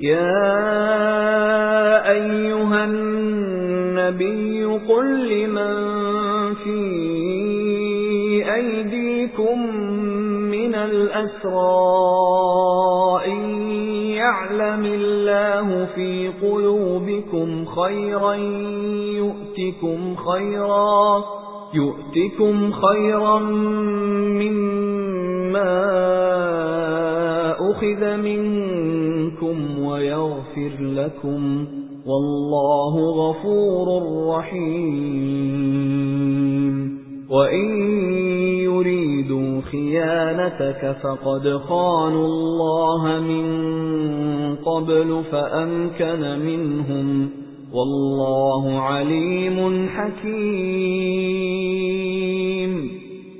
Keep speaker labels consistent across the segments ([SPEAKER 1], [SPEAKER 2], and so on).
[SPEAKER 1] يا أيها النبي قل لمن في أيديكم من الأسرى إن يعلم الله في قلوبكم خيرا يؤتكم خيرا يؤتكم خيرا مما أخذ منكم ويغفر لكم والله غفور رحيم. وإن يريدوا خيانتك فقد خانوا الله من قبل فأمكن منهم. والله عليم حكيم.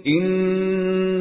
[SPEAKER 1] إن